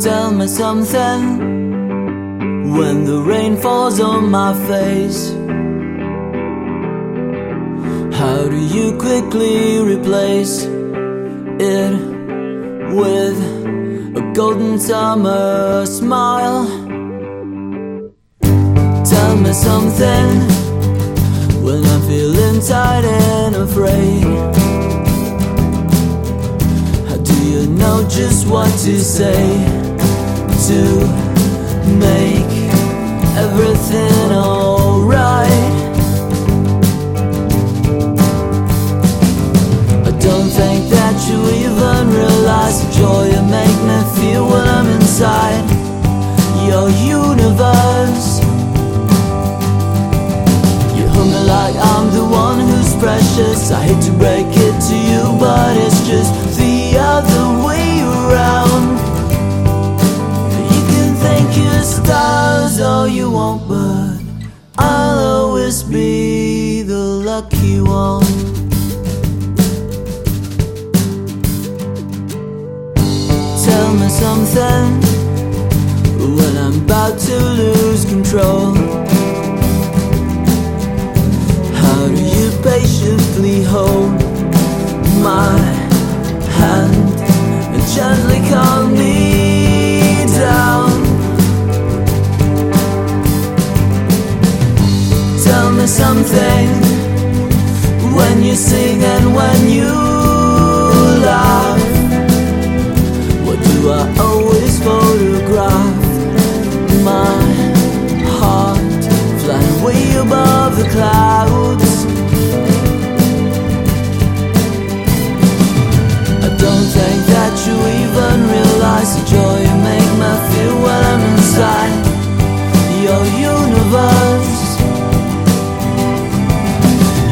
Tell me something when the rain falls on my face. How do you quickly replace it with a golden summer smile? Tell me something when I'm feeling tired and afraid. How do you know just what to say to make everything alright? I don't think that you even realize the joy you make me feel when I'm inside your universe. You hug me like I'm the one who's precious. I hate to break it to you, but it's just the other way around. Lucky one. Tell me something when I'm about to lose control. How do you patiently hold my hand and gently calm me down? Tell me something when you sing and when you laugh.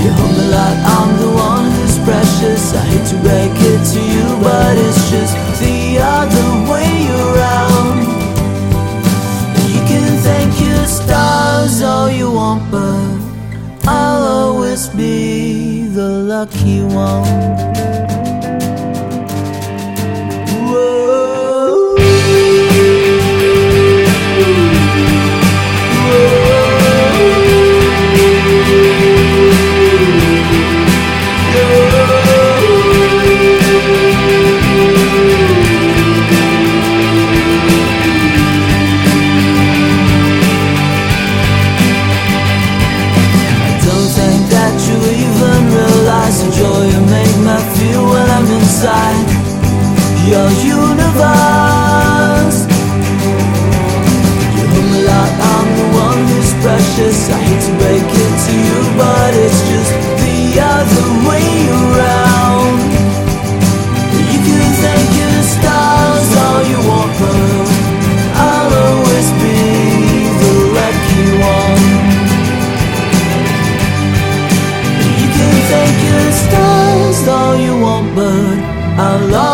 You hug me like I'm the one who's precious. I hate to break it to you, but it's just the other way around. You can thank your stars all you want, but I'll always be the lucky one. your universe. You a lot the one who's precious. I hate to break it to you but it's just the other way around. You can stars all you want but I'll always be the lucky one You can stars all you want but I'll